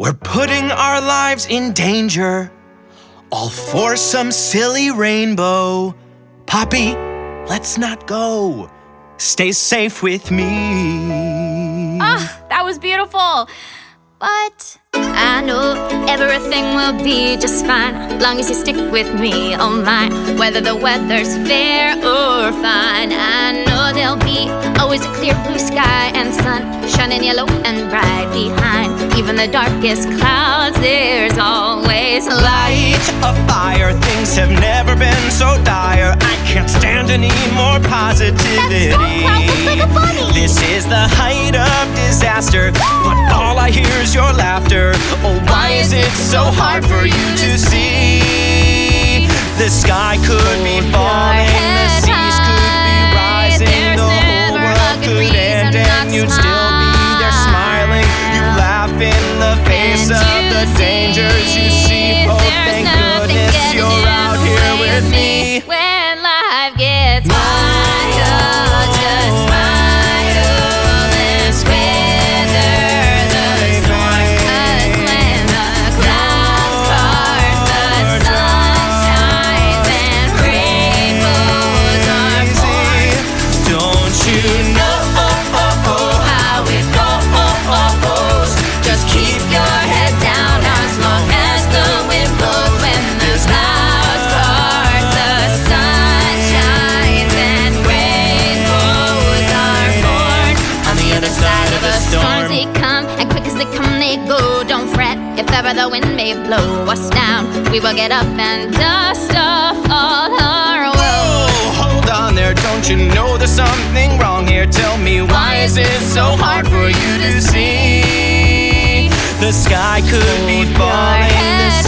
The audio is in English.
We're putting our lives in danger, all for some silly rainbow. Poppy, let's not go. Stay safe with me. Ah, that was beautiful. But I know everything will be just fine long as you stick with me, oh my. Whether the weather's fair or fine, I know there'll be always a clear blue sky and sun shining yellow and bright behind. Even the darkest clouds, there's always light. A fire, things have never been so dire. I can't stand any more positivity. that storm cloud looks like. This is the height of disaster, but all I hear is your laughter. Oh, why is it so hard for you to see? The sky could be falling, the dangers you see. Oh, There's thank goodness you're out here with me. They come they go. Don't fret if ever the wind may blow us down. We will get up and dust off all our woes. Oh, hold on there. Don't you know there's something wrong here? Tell me why is it so hard for you to see? The sky could be falling,